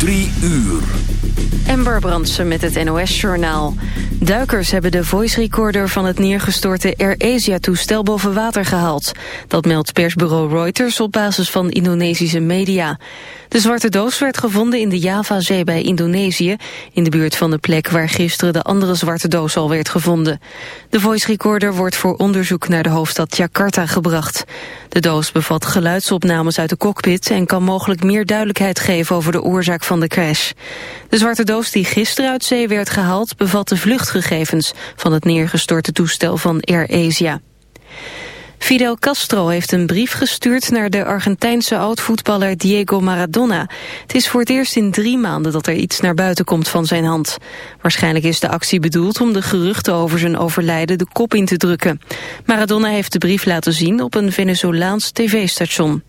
Drie uur. Ember Brandsen met het NOS-journaal. Duikers hebben de voice recorder van het neergestorte Air Asia-toestel boven water gehaald. Dat meldt persbureau Reuters op basis van Indonesische media. De zwarte doos werd gevonden in de Javazee bij Indonesië... in de buurt van de plek waar gisteren de andere zwarte doos al werd gevonden. De voice recorder wordt voor onderzoek naar de hoofdstad Jakarta gebracht. De doos bevat geluidsopnames uit de cockpit... en kan mogelijk meer duidelijkheid geven over de oorzaak van de crash. De zwarte doos die gisteren uit zee werd gehaald... bevat de vluchtgegevens van het neergestorte toestel van Air Asia. Fidel Castro heeft een brief gestuurd naar de Argentijnse oud-voetballer Diego Maradona. Het is voor het eerst in drie maanden dat er iets naar buiten komt van zijn hand. Waarschijnlijk is de actie bedoeld om de geruchten over zijn overlijden de kop in te drukken. Maradona heeft de brief laten zien op een Venezolaans tv-station.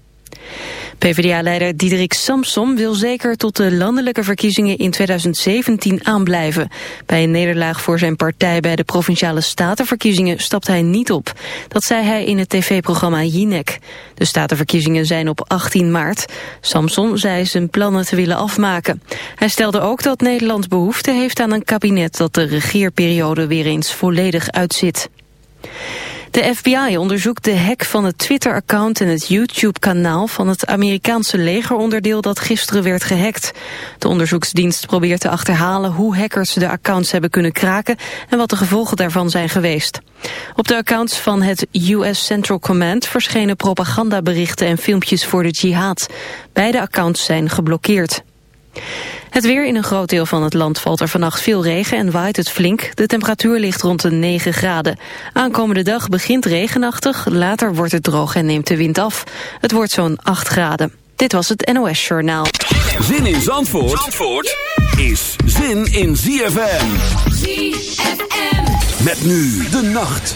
PvdA-leider Diederik Samsom wil zeker tot de landelijke verkiezingen in 2017 aanblijven. Bij een nederlaag voor zijn partij bij de Provinciale Statenverkiezingen stapt hij niet op. Dat zei hij in het tv-programma Jinek. De Statenverkiezingen zijn op 18 maart. Samsom zei zijn plannen te willen afmaken. Hij stelde ook dat Nederland behoefte heeft aan een kabinet dat de regeerperiode weer eens volledig uitzit. De FBI onderzoekt de hack van het Twitter-account en het YouTube-kanaal van het Amerikaanse legeronderdeel dat gisteren werd gehackt. De onderzoeksdienst probeert te achterhalen hoe hackers de accounts hebben kunnen kraken en wat de gevolgen daarvan zijn geweest. Op de accounts van het US Central Command verschenen propagandaberichten en filmpjes voor de jihad. Beide accounts zijn geblokkeerd. Het weer in een groot deel van het land valt er vannacht veel regen en waait het flink. De temperatuur ligt rond de 9 graden. Aankomende dag begint regenachtig, later wordt het droog en neemt de wind af. Het wordt zo'n 8 graden. Dit was het NOS Journaal. Zin in Zandvoort, Zandvoort is zin in ZFM. ZFM. Met nu de nacht.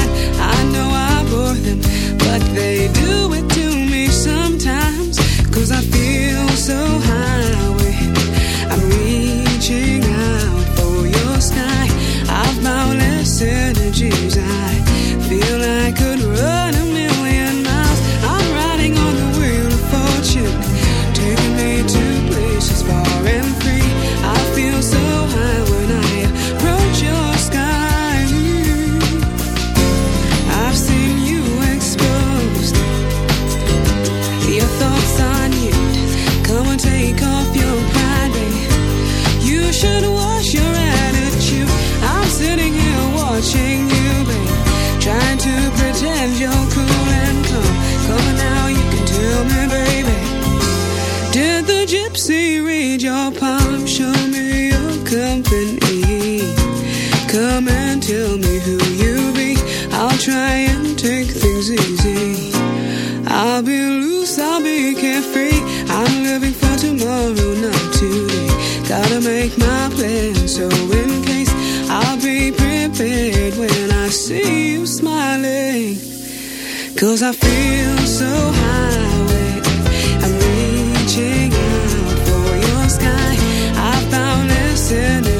Should. Cause I feel so high I'm reaching out for your sky. I found listening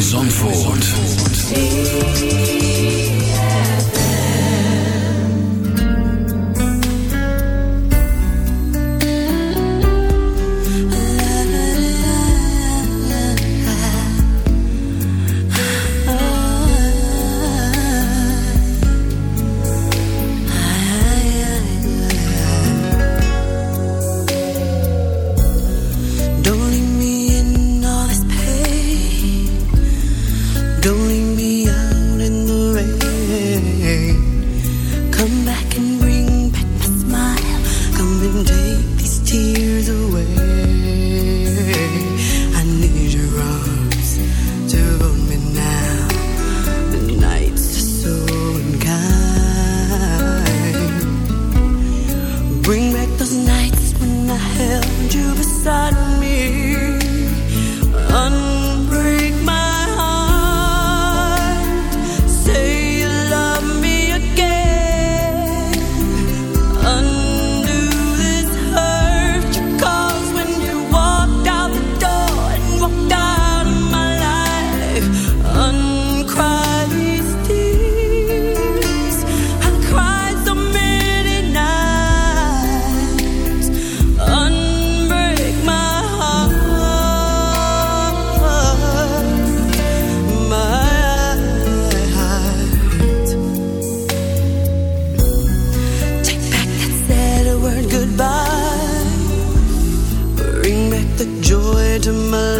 Zandvoort. To my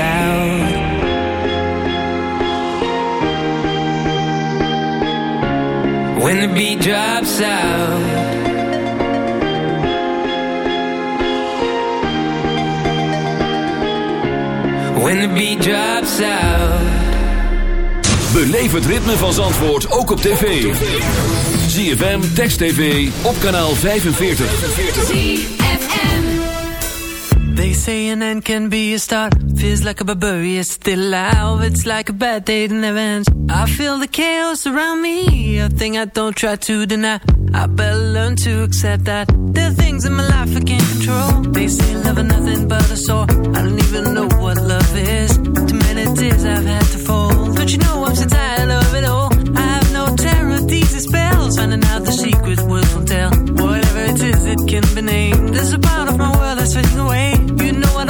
out. When the beat drops out. When the beat drops out. Beleef het ritme van Zandvoort ook op tv. ZFM, Text TV, op kanaal 45 They say an end can be a start. Feels like a barbarian still alive. It's like a bad day in never ends. I feel the chaos around me, a thing I don't try to deny. I better learn to accept that there are things in my life I can't control. They say love is nothing but a sore. I don't even know what love is. Too many tears I've had to fall. But you know I'm so tired of it all? I have no terror, these spells. Finding out the secret words won't tell. Whatever it is, it can be named. There's a part of my world that's fading away. You know what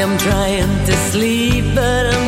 I'm trying to sleep, but I'm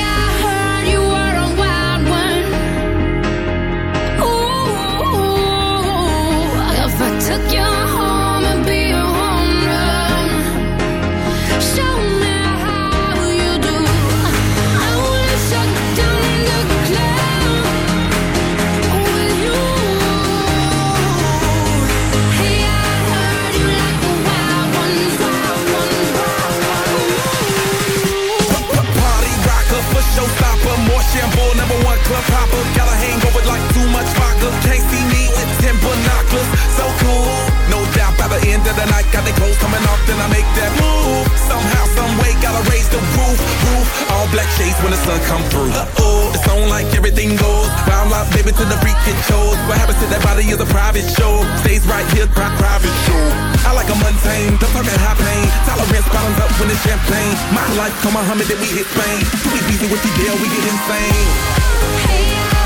club hopper. Got a hangover like too much vodka. Can't see me with ten binoculars. So cool. No doubt by the end of the night, got the clothes coming off, then I make that move. Somehow, someway, gotta raise the roof, roof. All black shades when the sun come through. Uh oh, it's on like everything goes. Round like baby to the freak it shows. What happens to that body is a private show. Stays right here, pri- private show. I like a mundane, the perfect high pain. Tolerance bottoms up when it's champagne. My life, come on, Muhammad, then we hit Spain. We be with the deal, we get insane. Hey, I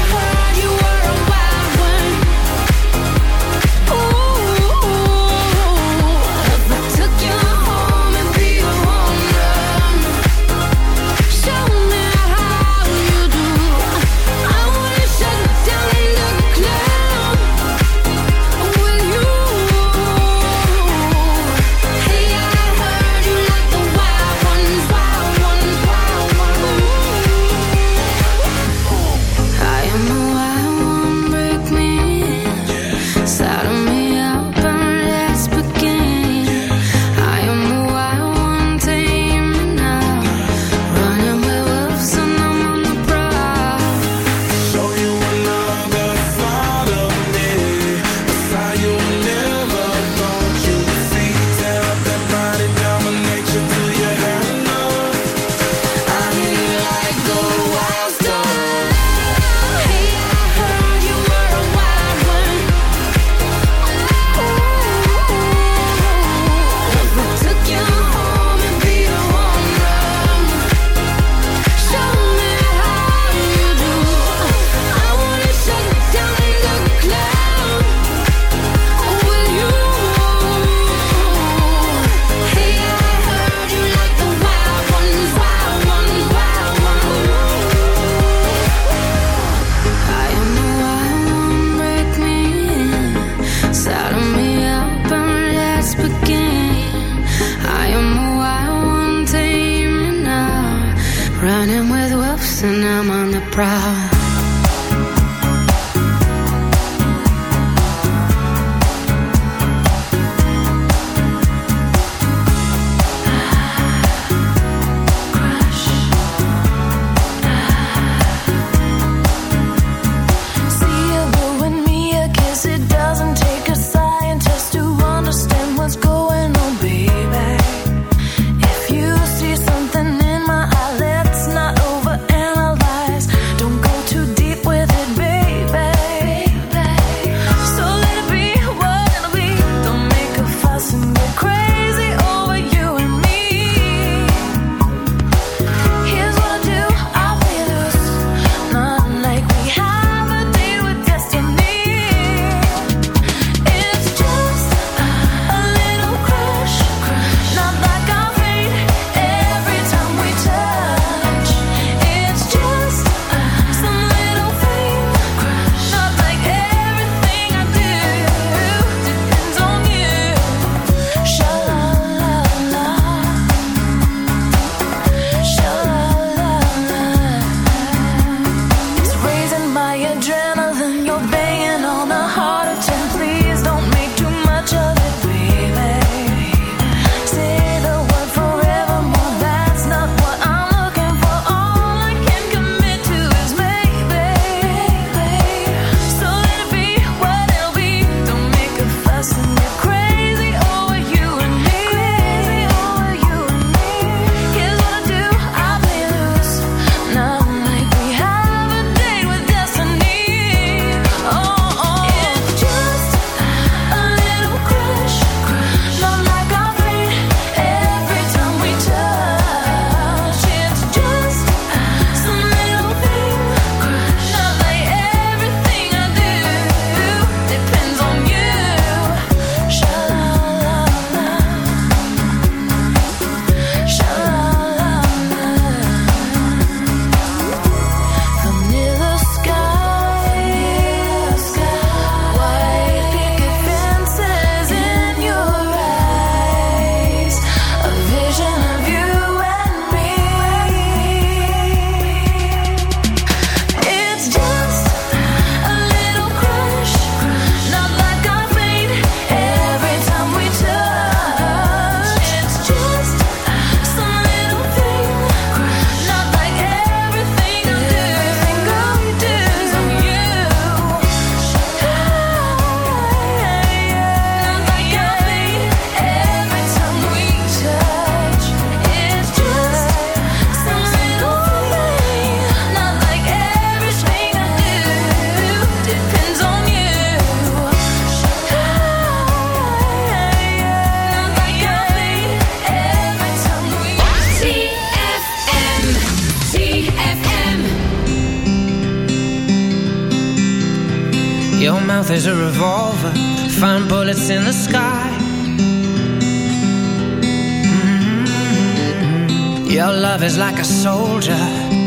is like a soldier,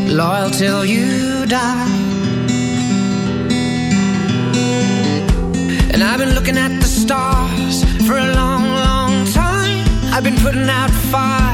loyal till you die. And I've been looking at the stars for a long, long time. I've been putting out fires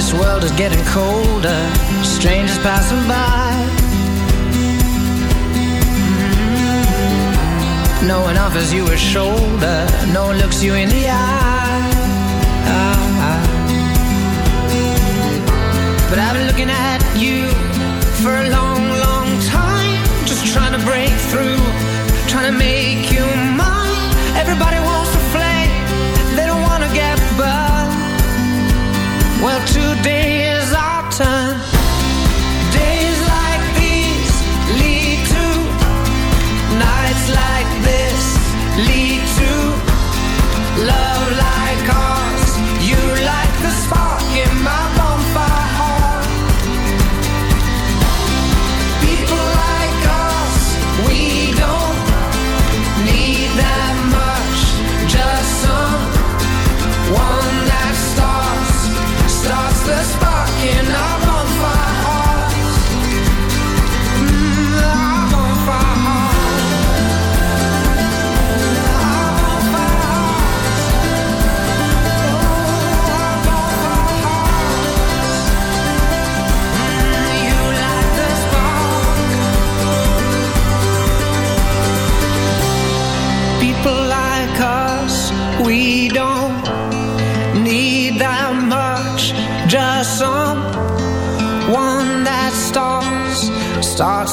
This world is getting colder, strangers passing by. Mm-hmm. No one offers you a shoulder, no one looks you in the eye. But I've been looking at you for a long trying to break through, trying to make you mine. Everybody wants to flame, they don't wanna get burned. Well, today.